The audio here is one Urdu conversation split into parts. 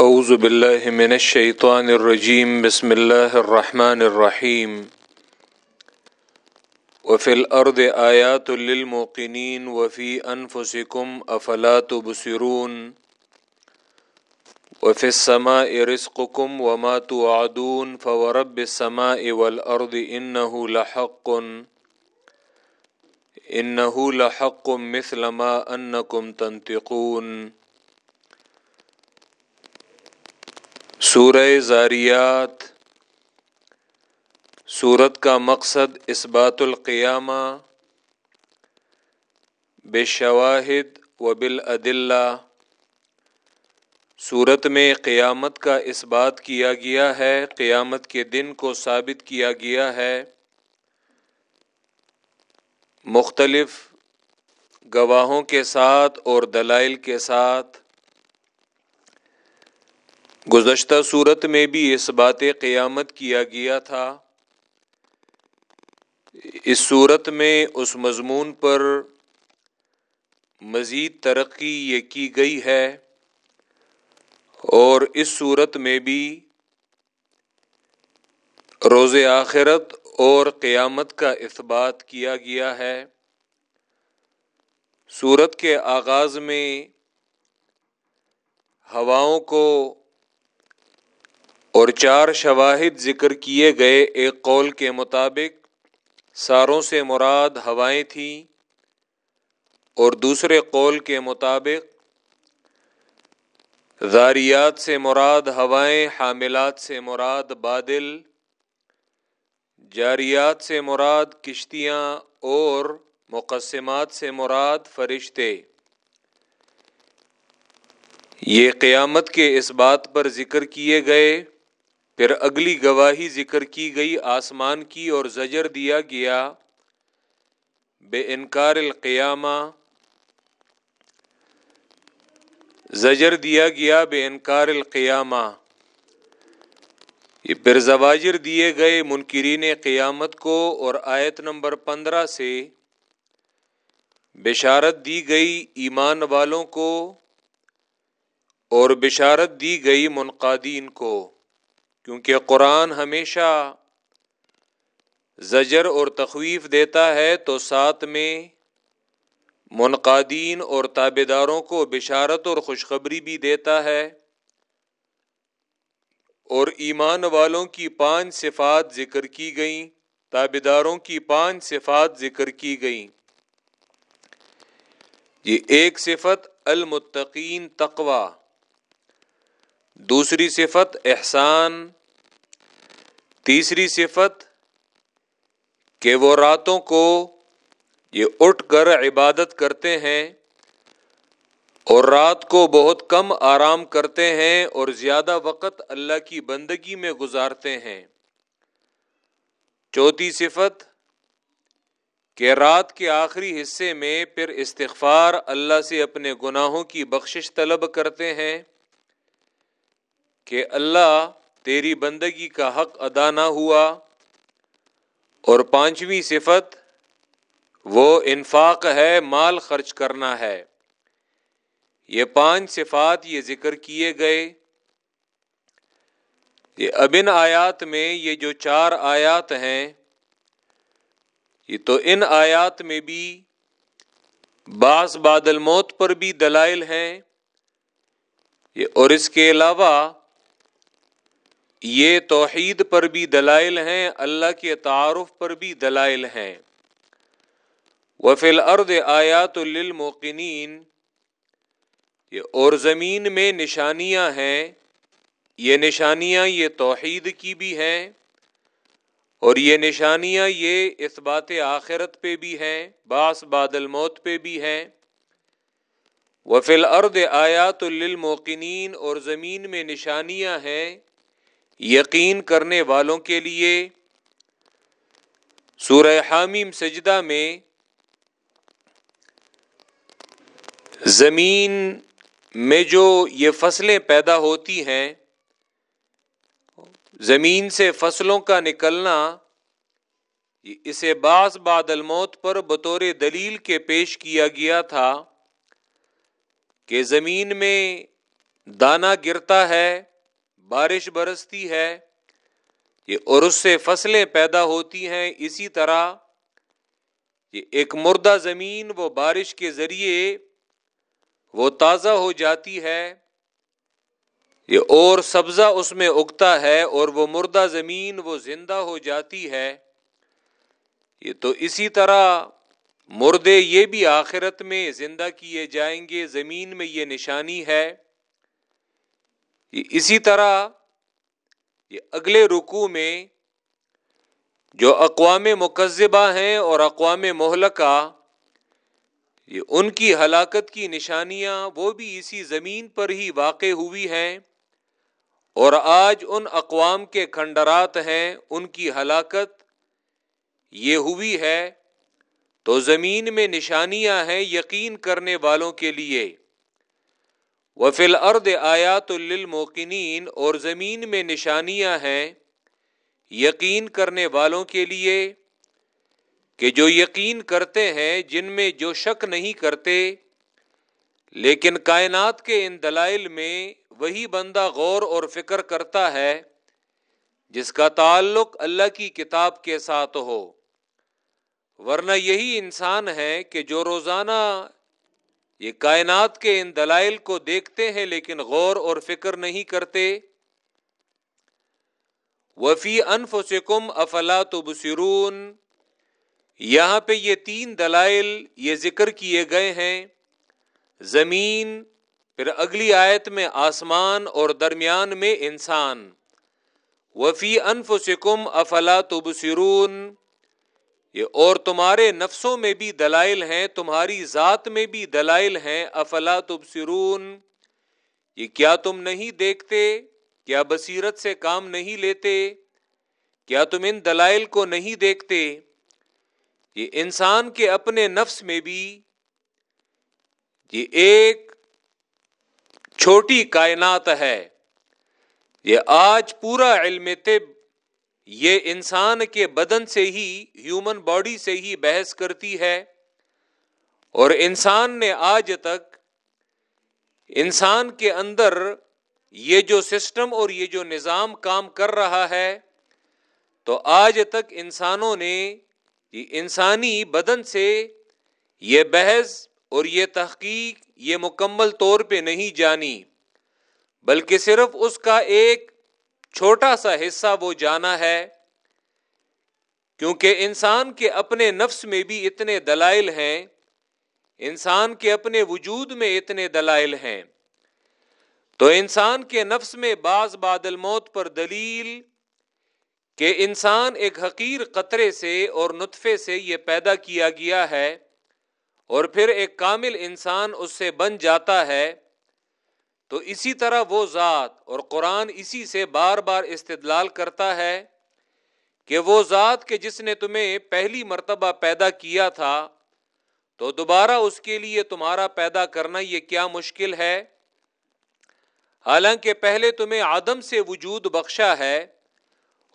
اعوذ باللہ من الشیطان الرجیم بسم اللہ الرحمن الرحیم وفی الارض آیات للموقنین وفی انفسکم افلا تبصرون. وفی السماء رزقکم وما توعدون، فورب السماء والارض انه لحق. انه لحق مثل ما انکم تنطقون. سورہ زاریات۔ سورت کا مقصد اثبات القیامہ۔ بے شواہد و بالعدلہ صورت میں قیامت کا اس بات کیا گیا ہے، قیامت کے دن کو ثابت کیا گیا ہے۔ مختلف گواہوں کے ساتھ اور دلائل کے ساتھ۔ گزشتہ صورت میں بھی اس بات قیامت کیا گیا تھا۔ اس صورت میں اس مضمون پر مزید ترقی یہ کی گئی ہے اور اس صورت میں بھی روز آخرت اور قیامت کا اثبات کیا گیا ہے۔ صورت کے آغاز میں ہواؤں کو اور چار شواہد ذکر کیے گئے ایک قول کے مطابق، ساروں سے مراد ہوائیں تھیں، اور دوسرے قول کے مطابق زاریات سے مراد ہوائیں، حاملات سے مراد بادل، جاریات سے مراد کشتیاں، اور مقسمات سے مراد فرشتے۔ یہ قیامت کے اس بات پر ذکر کیے گئے۔ پھر اگلی گواہی ذکر کی گئی، آسمان کی اور زجر دیا گیا۔ بے انکار القیامہ۔ زجر دیا گیا، بے انکار القیامہ۔ یہ پھر زواجر دیے گئے منکرین قیامت کو اور آیت نمبر پندرہ سے بشارت دی گئی ایمان والوں کو اور بشارت دی گئی منقادین کو۔ کیونکہ قرآن ہمیشہ زجر اور تخویف دیتا ہے، تو ساتھ میں منقادین اور تابے داروں کو بشارت اور خوشخبری بھی دیتا ہے۔ اور ایمان والوں کی پانچ صفات ذکر کی گئیں تابے داروں کی پانچ صفات ذکر کی گئیں۔ یہ ایک صفت، المتقین تقوا دوسری صفت احسان، تیسری صفت کہ وہ راتوں کو یہ اٹھ کر عبادت کرتے ہیں اور رات کو بہت کم آرام کرتے ہیں اور زیادہ وقت اللہ کی بندگی میں گزارتے ہیں۔ چوتھی صفت کہ رات کے آخری حصے میں پھر استغفار اللہ سے اپنے گناہوں کی بخشش طلب کرتے ہیں۔ کہ اللہ تیری بندگی کا حق ادا نہ ہوا۔ اور پانچویں صفت، وہ انفاق ہے، مال خرچ کرنا ہے۔ یہ پانچ صفات یہ ذکر کیے گئے۔ یہ ابن آیات میں یہ جو چار آیات ہیں، یہ تو ان آیات میں بھی بعض بادل موت پر بھی دلائل ہیں۔ یہ اور اس کے علاوہ یہ توحید پر بھی دلائل ہیں، اللہ کے تعارف پر بھی دلائل ہیں۔ وفیل ارد آیات للموقنین، یہ اور زمین میں نشانیاں ہیں۔ یہ نشانیاں یہ توحید کی بھی ہیں اور یہ نشانیاں یہ اس بات آخرت پہ بھی ہیں باس بادل موت پہ بھی ہیں۔ وفیل ارد آیات للموقنین، اور زمین میں نشانیاں ہیں۔ یقین کرنے والوں کے لیے سورہ حامیم سجدہ میں زمین میں جو یہ فصلیں پیدا ہوتی ہیں، زمین سے فصلوں کا نکلنا، اسے بعض بادل موت پر بطور دلیل کے پیش کیا گیا تھا کہ زمین میں دانا گرتا ہے بارش برستی ہے یہ اور اس سے فصلیں پیدا ہوتی ہیں اسی طرح یہ ایک مردہ زمین وہ بارش کے ذریعے وہ تازہ ہو جاتی ہے، یہ اور سبزہ اس میں اگتا ہے اور وہ مردہ زمین وہ زندہ ہو جاتی ہے۔ یہ تو اسی طرح مردے یہ بھی آخرت میں زندہ کیے جائیں گے، زمین میں یہ نشانی ہے۔ اسی طرح یہ اگلے رکو میں جو اقوام مقزبہ ہیں اور اقوام مہلکہ، یہ ان کی ہلاکت کی نشانیاں وہ بھی اسی زمین پر ہی واقع ہوئی ہیں اور آج ان اقوام کے کھنڈرات ہیں، ان کی ہلاکت یہ ہوئی ہے تو زمین میں نشانیاں ہیں یقین کرنے والوں کے لیے۔ وفل ارد آیات للموقنین، اور زمین میں نشانیاں ہیں یقین کرنے والوں کے لیے کہ جو یقین کرتے ہیں، جن میں جو شک نہیں کرتے، لیکن کائنات کے ان دلائل میں وہی بندہ غور اور فکر کرتا ہے جس کا تعلق اللہ کی کتاب کے ساتھ ہو۔ ورنہ یہی انسان ہے کہ جو روزانہ یہ کائنات کے ان دلائل کو دیکھتے ہیں لیکن غور اور فکر نہیں کرتے۔ وفی انف سکم افلا تو بسرون یہاں پہ یہ تین دلائل یہ ذکر کیے گئے ہیں۔ زمین، پھر اگلی آیت میں آسمان اور درمیان میں انسان۔ وفی انف سکم افلا تو بسرون یہ اور تمہارے نفسوں میں بھی دلائل ہیں، تمہاری ذات میں بھی دلائل ہیں، افلا تبصرون؟ یہ کیا تم نہیں دیکھتے؟ کیا بصیرت سے کام نہیں لیتے؟ کیا تم ان دلائل کو نہیں دیکھتے؟ یہ انسان کے اپنے نفس میں بھی، یہ ایک چھوٹی کائنات ہے۔ یہ آج پورا علم طب یہ انسان کے بدن سے ہی ہیومن باڈی سے ہی بحث کرتی ہے۔ اور انسان نے آج تک انسان کے اندر یہ جو سسٹم اور یہ جو نظام کام کر رہا ہے، تو آج تک انسانوں نے یہ انسانی بدن سے یہ بحث اور یہ تحقیق یہ مکمل طور پہ نہیں جانی، بلکہ صرف اس کا ایک چھوٹا سا حصہ وہ جانا ہے، کیونکہ انسان کے اپنے نفس میں بھی اتنے دلائل ہیں، انسان کے اپنے وجود میں اتنے دلائل ہیں۔ تو انسان کے نفس میں بعض بادل موت پر دلیل کہ انسان ایک حقیر قطرے سے اور نطفے سے یہ پیدا کیا گیا ہے اور پھر ایک کامل انسان اس سے بن جاتا ہے۔ تو اسی طرح وہ ذات، اور قرآن اسی سے بار بار استدلال کرتا ہے کہ وہ ذات کے جس نے تمہیں پہلی مرتبہ پیدا کیا تھا، تو دوبارہ اس کے لیے تمہارا پیدا کرنا یہ کیا مشکل ہے؟ حالانکہ پہلے تمہیں آدم سے وجود بخشا ہے،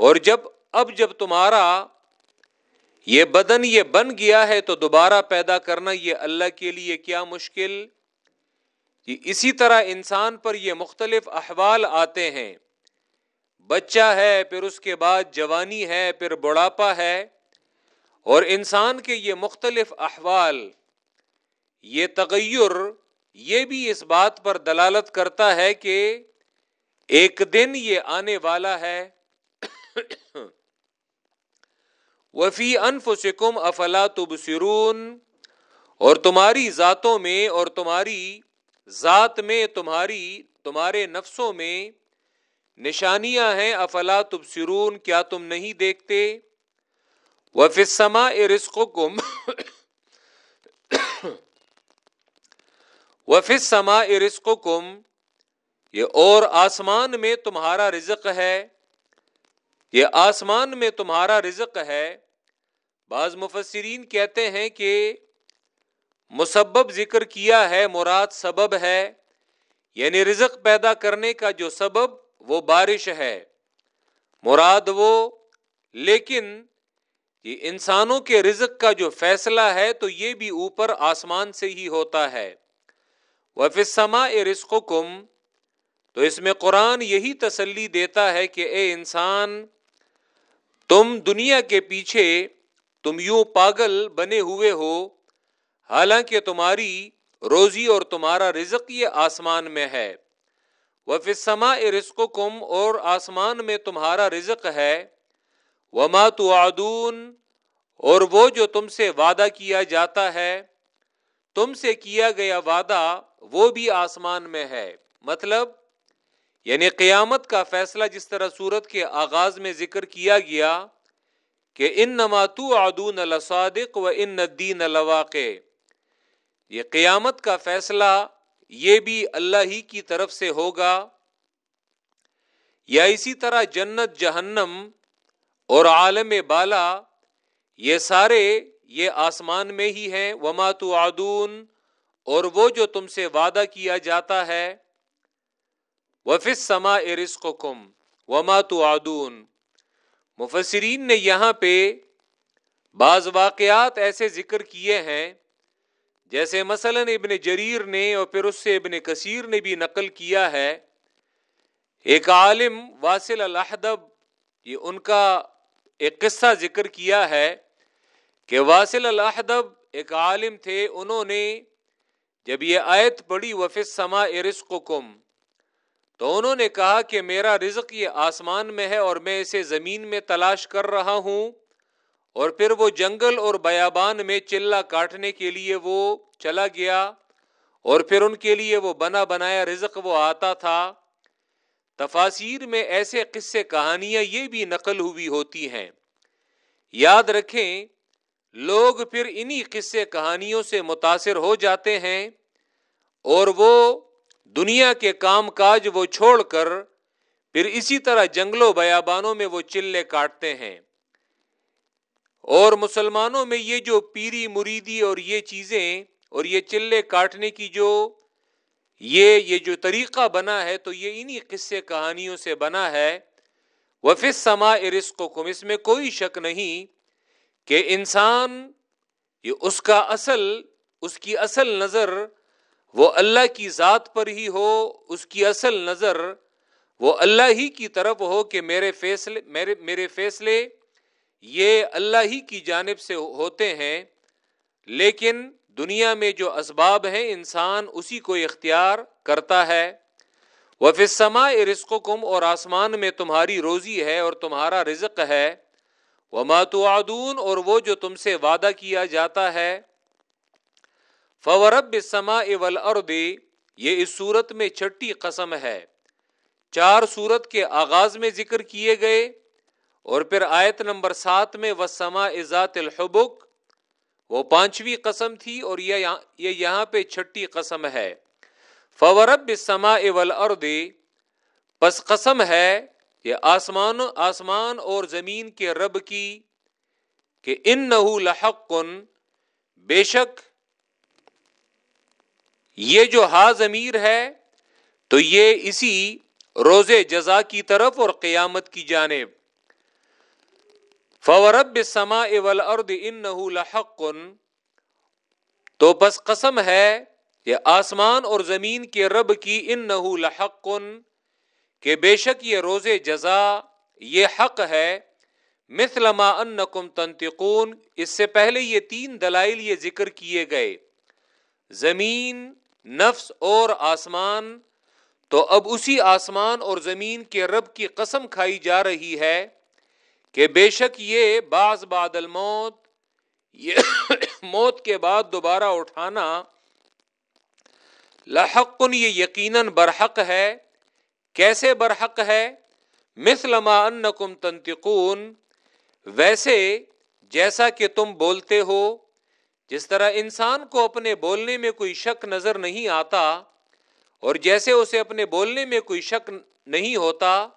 اور جب، اب جب تمہارا یہ بدن یہ بن گیا ہے، تو دوبارہ پیدا کرنا یہ اللہ کے لیے کیا مشکل؟ اسی طرح انسان پر یہ مختلف احوال آتے ہیں۔ بچہ ہے، پھر اس کے بعد جوانی ہے، پھر بڑھاپا ہے۔ اور انسان کے یہ مختلف احوال، یہ تغیر، یہ بھی اس بات پر دلالت کرتا ہے کہ ایک دن یہ آنے والا ہے۔ وفی انف سکم افلا تبصرون؟ اور تمہاری ذاتوں میں اور تمہاری ذات میں تمہاری، تمہارے نفسوں میں نشانیاں ہیں، افلا تبصرون، کیا تم نہیں دیکھتے؟ وفسما رسق کم وفس سما رسق کم یہ اور آسمان میں تمہارا رزق ہے۔ یہ آسمان میں تمہارا رزق ہے۔ بعض مفسرین کہتے ہیں کہ مسبب ذکر کیا ہے، مراد سبب ہے۔ یعنی رزق پیدا کرنے کا جو سبب، وہ بارش ہے۔ مراد وہ۔ لیکن یہ انسانوں کے رزق کا جو فیصلہ ہے، تو یہ بھی اوپر آسمان سے ہی ہوتا ہے۔ وفسما رزق کم تو اس میں قرآن یہی تسلی دیتا ہے کہ اے انسان، تم دنیا کے پیچھے، تم یوں پاگل بنے ہوئے ہو۔ حالانکہ تمہاری روزی اور تمہارا رزق یہ آسمان میں ہے۔ وہ فسما رزق کم اور آسمان میں تمہارا رزق ہے۔ وہ ماتو اور وہ جو تم سے وعدہ کیا جاتا ہے، تم سے کیا گیا وعدہ وہ بھی آسمان میں ہے۔ مطلب یعنی قیامت کا فیصلہ جس طرح سورت کے آغاز میں ذکر کیا گیا کہ ان نماتو آدون الصادق و ان ندین الواقع یہ قیامت کا فیصلہ یہ بھی اللہ ہی کی طرف سے ہوگا یا اسی طرح جنت جہنم اور عالم بالا یہ سارے یہ آسمان میں ہی ہیں، وما تو آدون اور وہ جو تم سے وعدہ کیا جاتا ہے۔ وفس سما رسق کم وما تو آدون مفسرین نے یہاں پہ بعض واقعات ایسے ذکر کیے ہیں جیسے مثلا ابن جریر نے اور پھر اس سے ابن کثیر نے بھی نقل کیا ہے، ایک عالم واصل الحدب یہ ان کا ایک قصہ ذکر کیا ہے کہ واصل الحدب ایک عالم تھے، انہوں نے جب یہ آیت پڑی وفس سما رزق کم تو انہوں نے کہا کہ میرا رزق یہ آسمان میں ہے اور میں اسے زمین میں تلاش کر رہا ہوں۔ اور پھر وہ جنگل اور بیابان میں چلا کاٹنے کے لیے وہ چلا گیا اور پھر ان کے لیے وہ بنا بنایا رزق وہ آتا تھا۔ تفاصیر میں ایسے قصے کہانیاں یہ بھی نقل ہوئی ہوتی ہیں۔ یاد رکھیں، لوگ پھر انہی قصے کہانیوں سے متاثر ہو جاتے ہیں اور وہ دنیا کے کام کاج وہ چھوڑ کر پھر اسی طرح جنگلوں بیابانوں میں وہ چلے کاٹتے ہیں۔ اور مسلمانوں میں یہ جو پیری مریدی اور یہ چیزیں اور یہ چلے کاٹنے کی جو یہ یہ جو طریقہ بنا ہے تو یہ انہی قصے کہانیوں سے بنا ہے۔ وفس سما رسق کم اس میں کوئی شک نہیں کہ انسان یہ اس کا اصل، اس کی اصل نظر وہ اللہ کی ذات پر ہی ہو، اس کی اصل نظر وہ اللہ ہی کی طرف ہو کہ میرے فیصلے، میرے میرے فیصلے یہ اللہ ہی کی جانب سے ہوتے ہیں، لیکن دنیا میں جو اسباب ہیں، انسان اسی کو اختیار کرتا ہے۔ وہ فسما رزق کم اور آسمان میں تمہاری روزی ہے اور تمہارا رزق ہے۔ وہ ماتوعدون اور وہ جو تم سے وعدہ کیا جاتا ہے۔ فورب سما اول یہ اس صورت میں چھٹی قسم ہے۔ چار صورت کے آغاز میں ذکر کیے گئے۔ اور پھر آیت نمبر سات میں وسما ازات الحبک وہ پانچویں قسم تھی اور یہ یہاں پہ چھٹی قسم ہے۔ فورب سما اول پس قسم ہے یہ آسمان آسمان اور زمین کے رب کی، کہ ان نحو لحق، بے شک یہ جو ہا ضمیر ہے، تو یہ اسی روز جزا کی طرف اور قیامت کی جانب۔ فورب سما اول ارد ان لحق۔ تو بس قسم ہے یہ آسمان اور زمین کے رب کی ان لحق، کہ بے شک یہ روز جزا، یہ حق ہے۔ مثل ما انکم تنتقون۔ اس سے پہلے یہ تین دلائل یہ ذکر کیے گئے۔ زمین، نفس اور آسمان۔ تو اب اسی آسمان اور زمین کے رب کی قسم کھائی جا رہی ہے۔ کہ بے شک یہ بعض بعد الموت، یہ موت کے بعد دوبارہ اٹھانا لحق یہ یقیناً برحق ہے۔ کیسے برحق ہے؟ مثل ما انکم تنتقون ویسے جیسا کہ تم بولتے ہو۔ جس طرح انسان کو اپنے بولنے میں کوئی شک نظر نہیں آتا اور جیسے اسے اپنے بولنے میں کوئی شک نہیں ہوتا،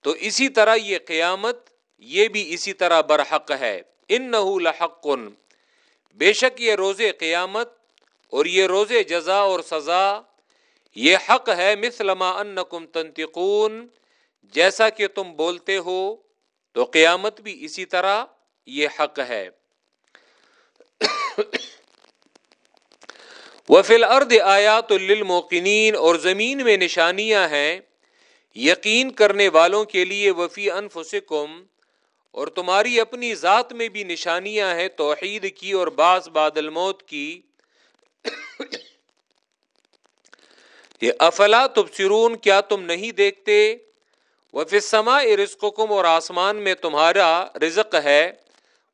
تو اسی طرح یہ قیامت یہ بھی اسی طرح برحق ہے۔ ان لحق بے شک یہ روز قیامت اور یہ روز جزا اور سزا، یہ حق ہے مثلما انکم تنتقون جیسا کہ تم بولتے ہو، تو قیامت بھی اسی طرح یہ حق ہے۔ وفل ارد آیات للموقنین اور زمین میں نشانیاں ہیں۔ یقین کرنے والوں کے لیے وفی انفسکم۔ اور تمہاری اپنی ذات میں بھی نشانیاں ہیں توحید کی اور بعض بادل موت کی۔ یہ افلا تبصرون، کیا تم نہیں دیکھتے؟ وفی سما رزقکم اور آسمان میں تمہارا رزق ہے۔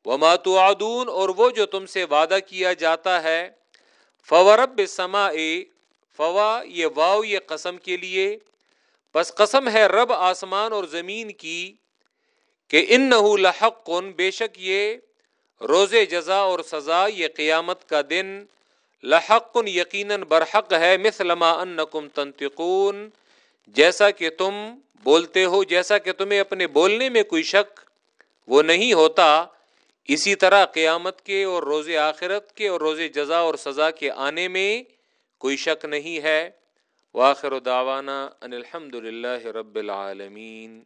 وہ ماتعدون اور وہ جو تم سے وعدہ کیا جاتا ہے۔ فورب سما فوا، یہ واؤ یہ قسم کے لیے۔ بس قسم ہے رب آسمان اور زمین کی۔ کہ ان نہ لحق بے شک یہ روز جزا اور سزا، یہ قیامت کا دن لحق یقیناً برحق ہے مثلما انکم تنتقون جیسا کہ تم بولتے ہو، جیسا کہ تمہیں اپنے بولنے میں کوئی شک وہ نہیں ہوتا، اسی طرح قیامت کے اور روز آخرت کے اور روز جزا اور سزا کے آنے میں کوئی شک نہیں ہے۔ واخر دعوانا ان الحمد للہ رب العالمین۔